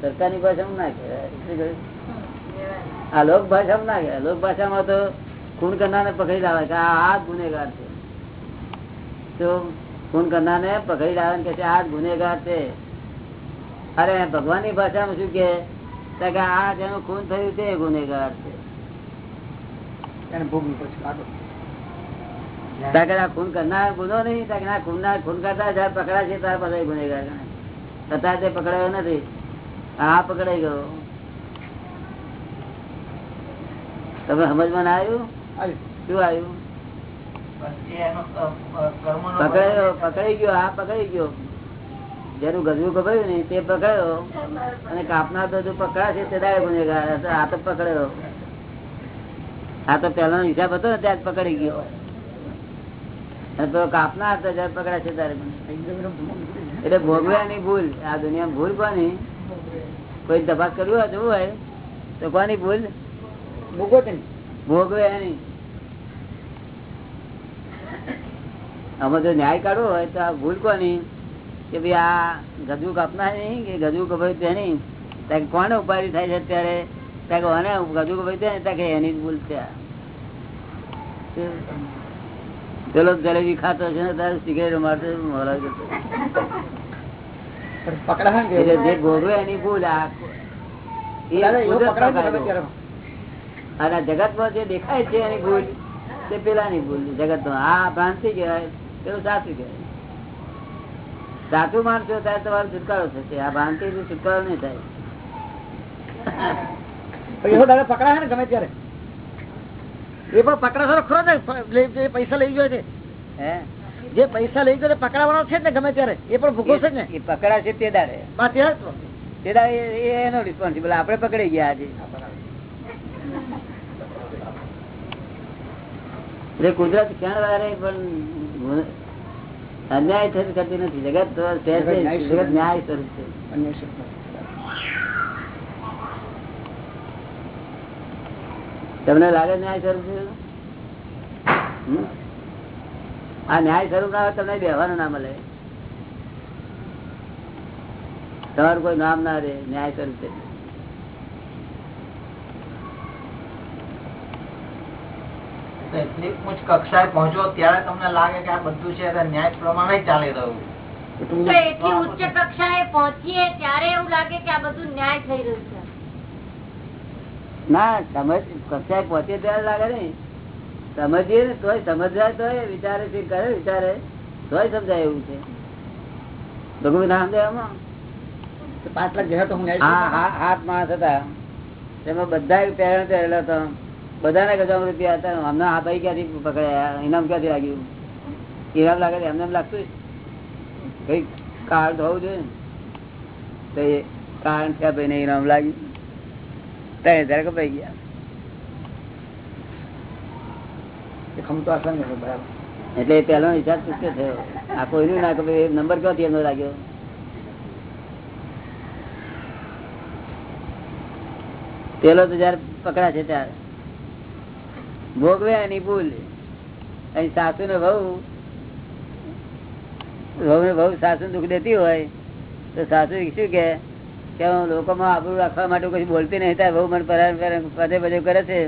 સરકારની ભાષામાં ના કહેવાય. આ લોક ભાષામાં ના કહેવાય. લોક ભાષામાં તો ખૂન કરનારને પકડી લાવે કે આ ગુનેગાર છે. તો ખૂન કરનારને પકડી લાવે કે આ ગુનેગાર છે. અરે ભગવાનની ભાષામાં શું કે આ જેનું ખૂન થયું તે ગુનેગાર છે. ખૂન કરનાર ગુનો નહીં ત્યાં આ ખૂનનાર ખૂન કરતા જયારે પકડાય છે ત્યારે બધા ગુનેગાર તથા તે પકડાયો નથી. આ પકડાઈ ગયો. તમે સમજમાં ના આવ્યું? આવી શું આવ્યું? પછી એનો અ, અ, કર્મનો પકડાયો પકડાઈ ગયો આ પકડાઈ ગયો. જેનું ગજવું કપાયું ને તે પકડાયો. અને કાપનાર તો જો પકડાશે તે દાડે ગુનેગાર આ તો પકડાયો. આ તો પેલા હિસાબ હતો ને ત્યાં પકડી ગયો. અને પેલો કાપનાર તો જયારે પકડાશે ત્યારે. એટલે ભોગવ્યાની ભૂલ. આ દુનિયા ભૂલ કોની? કોઈ તપાસ કરવી હોય જોવું હોય? તો કોની ભૂલ? ભોગવો તેની. ભોગવે એની આમાં જો ન્યાય કાઢવો હોય તો આ ભૂલ કોની? કે ભાઈ આ ગજુ કપના નહીં કે ગજુ કપાયું તેની ત્યાં કોને ઉપાધિ થાય છે અત્યારે? ત્યાં ગજુ કપાયું તેને ત્યાં કે એની જ ભૂલ છે. પેલો જલેબી ખાતો છે ને તારે સિગરેટ જતો એટલે કે જે ભોગવે એની ભૂલ આ અને જગતમાં જે દેખાય છે એની ભૂલ તે પેલાની ભૂલ જગતમાં આ ભ્રાંતિ કહેવાય પેલું સાચું કહેવાય. સાચું માનશો ત્યારે તમારો છુટકારો થશે. આ ભ્રાંતિ થી છુટકારો નહીં થાય. દાદા ને ગમે ત્યારે. એ પણ પકડાશે ખરો ને પૈસા લઈ ગયો છે. હે? જે પૈસા લઈ ગયો પકડાવાનો છે ને ગમે ત્યારે. એ પણ ભૂગો છે ને. એ પકડાશે તે દાડે. તે. દાડે એનો રિસ્પોન્સિબલ આપણે પકડી ગયા આજે. કુદરત ક્યાં વારે પણ અન્યાય થઈ કરતી નથી. જગત. જગત ન્યાય સ્વરૂપ. છે. તમને લાગે ન્યાય સ્વરૂપ છે? આ ન્યાય સ્વરૂપ ના તમને બેહવાનું ના મળે. તમારું કોઈ નામ ના રે ન્યાય સ્વરૂપ છે. એટલી ઉચ્ચ કક્ષાએ પહોંચો ત્યારે તમને લાગે કે આ બધું છે ન્યાય પ્રમાણે ચાલી રહ્યું. એટલી ઉચ્ચ કક્ષાએ પહોંચીએ ત્યારે એવું લાગે કે આ બધું ન્યાય થઈ રહ્યું છે. ના સમજ કક્ષાએ પહોંચીએ ત્યારે લાગે ને સમજીએ ને તોય સમજાય તોય વિચારે છે કરે વિચારે. તોય સમજાય એવું છે. ભગવાન નામ સમજાય આમાં. પાંચ લાખ ગયા તો હું હા હા હાથ માણસ હતા. તેમાં બધા પહેરણ પહેરેલા હતા. બધાને ગજામ રૂપિયા હતા. હમણાં આ ભાઈ ક્યાંથી પકડાયા? ઇનામ ક્યાંથી લાગ્યું? ઇનામ લાગે છે એમને એમ લાગતું કઈ કારણ હોવું જોઈએ તો એ કારણ થયા ભાઈ ને ઇનામ લાગ્યું. ત્રણ હજાર કપાઈ ગયા. એટલે પેલો હિસાબ ચૂક્યો થયો. આ કોઈનું ના કે નંબર ક્યાંથી એમનો લાગ્યો? પેલો તો જયારે પકડા છે ત્યારે. ભોગવે એની ભૂલ. અહીં સાસુ ને વહુ વહુ સાસુ દુઃખ દેતી હોય, તો સાસુ શું કે હું લોકોમાં આબરું રાખવા માટે કશું બોલતી નહીં, તારે બહુ મને પરાર પદે કરે છે.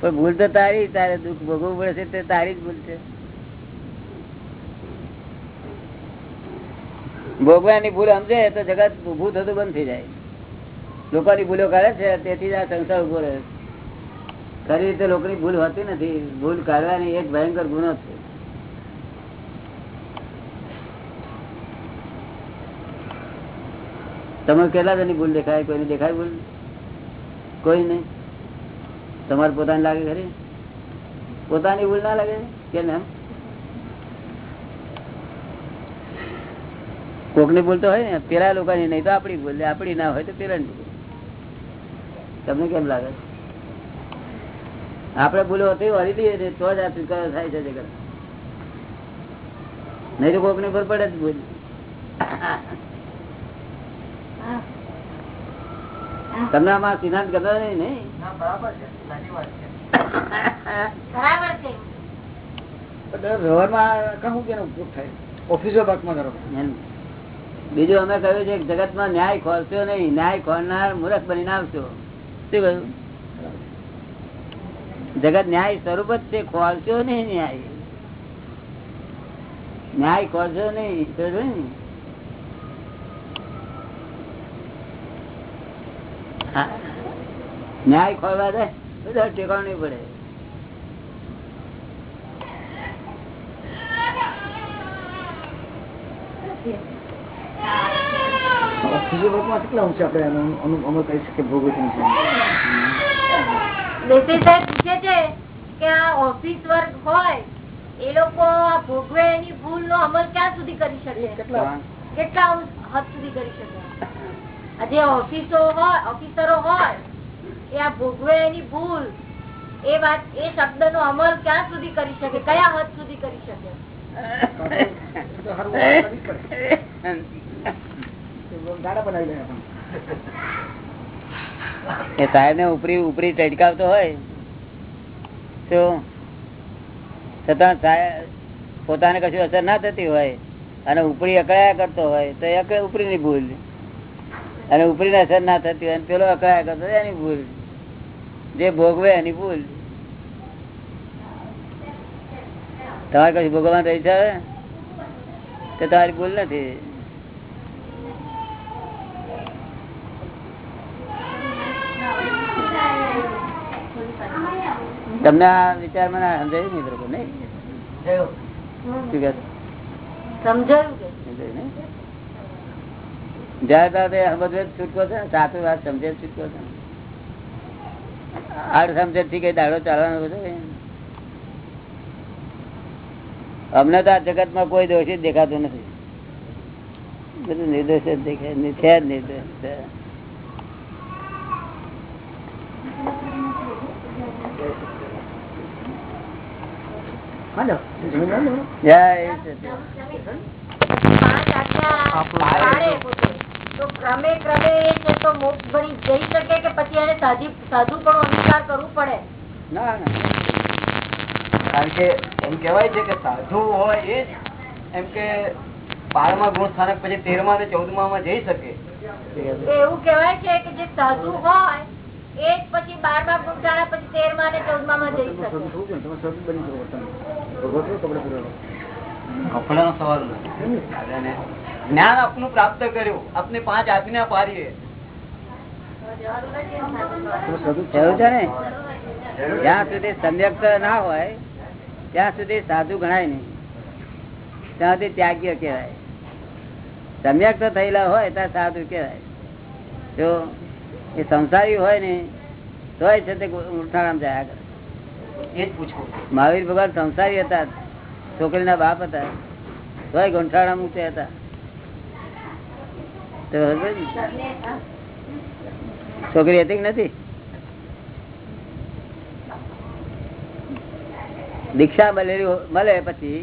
પણ ભૂલ તો તારી, તારે દુઃખ ભોગવવું પડે છે, તે તારી જ ભૂલ છે. ભોગવાની ભૂલ સમજે, તો જગત ઉભું થતું બંધ થઈ જાય. લોકોની ભૂલો કરે છે, તેથી જ આ સંસાર ઊભો રહે છે. ખરી રીતે લોકોની ભૂલ હોતી નથી. ભૂલ કાઢવાની એક ભયંકર ગુનો છે. તમે કેટલા જણની ભૂલ દેખાય? કોઈને દેખાય ભૂલ? કોઈ નહીં તમારે પોતાને લાગે ખરી? પોતાની ભૂલ ના લાગે કે કોકની ભૂલ તો હોય ને. પેલા લોકોની નહીં તો આપડી ભૂલ. આપડી ના હોય તો પેલા તમને કેમ લાગે? આપડે ભૂલો હતી વળી દઈએ તો જ આ સ્વીકાર થાય છે જગત. નહીં તો કોકની ભૂલ પડે જ ભૂલ. તમને આમાં સિદ્ધાંત કરતા નહીં. બીજું અમે કહ્યું છે કે જગતમાં ન્યાય ખોલશો નહીં ન્યાય ખોલનાર મૂર્ખ બની આવશો. શું કહ્યું? જગત ન્યાય સ્વરૂપ જ છે ખોલશો નહીં ન્યાય. ન્યાય ખોલશો નહીં. ન્યાય ખોલવા દે, બધા ટેકાવ નહીં પડે. વર્કમાં કેટલા અંશે આપણે અમલ કરી શકીએ ભોગવતી દેસાઈ સાહેબ પૂછે છે કે આ ઓફિસ વર્ક હોય એ લોકો આ ભોગવે એની ભૂલ નો અમલ ક્યાં સુધી કરી શકે? કેટલા? કેટલા હદ સુધી કરી શકે? જે ઓફિસો હોય ઓફિસરો હોય એ આ ભોગવે એની ભૂલ એ વાત એ શબ્દ નો અમલ ક્યાં સુધી કરી શકે? કયા હદ સુધી કરી શકે. ગાડા બનાવી. એ સાહેબ ને ઉપરી ઉપરી ટટકાવતો હોય, તો છતાં પોતાને કશું અસર ના થતી હોય અને ઉપરી અકળાયા કરતો હોય, તો એ ઉપરી ની ભૂલ. અને ઉપરી અસર ના થતી હોય પેલો અકળાયા કરતો એની ભૂલ. જે ભોગવે એની ભૂલ. તમારે કશું ભોગવવાનું રહી છે? તો તમારી ભૂલ નથી. તમને આ વિચાર મને સમજાયું નહીં બરોબર નહીં? શું કહે છે? સમજાયું કે? સમજાયું નહીં? જયારે તારે સમજવે છૂટકો છે સાચું વાત સમજે છૂટકો છે. આડ સમજે થી કઈ દાડો ચાલવાનો બધો અમને તો આ જગતમાં કોઈ દોષિત દેખાતું નથી. બધું નિર્દોષ દેખાય છે નિર્દોષ છે. હાલો, જમીન વાળો ને? જય સચિદાનંદ. પાંચ આજ્ઞા પાળે પોતે. તો ક્રમે ક્રમે એ છે તો મોક્ષ ભણી જઈ શકે કે પછી એને સાધી સાધુ પણ અનુસાર કરવું પડે ના ના કારણ કે એમ કહેવાય છે કે સાધુ હોય એ જ એમ કે બારમા ગુણ સ્થાનક પછી તેરમા અને ચૌદમા માં જઈ શકે. એવું કેવાય છે કે જે સાધુ હોય એ જ પછી બારમા સ્થાનક પછી તેરમા અને ચૌદમા માં જઈ શકે. જ્ઞાન આપનું પ્રાપ્ત કર્યું. આપને પાંચ આજ્ઞા પાડીએ જ્યાં સુધી સમ્યક્ત ના હોય, ત્યાં સુધી સાધુ ગણાય નહીં. ત્યાં સુધી ત્યાગ્ય કહેવાય. સમ્યક્ત થયેલા હોય, ત્યાં સાધુ કહેવાય. જો એ સંસારી હોય ને, તોય છે તે ઉઠાણામ જાય આગળ. મહાવીર ભગવાન સંસારી હતા, છોકરીના બાપ હતા ભાઈ ગંઠાણા મૂકે હતા? છોકરી હતી કે નથી? દીક્ષા મળેલી મળે પછી.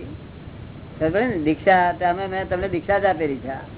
દીક્ષા તમે મેં તમને દીક્ષા જ આપેલી છે.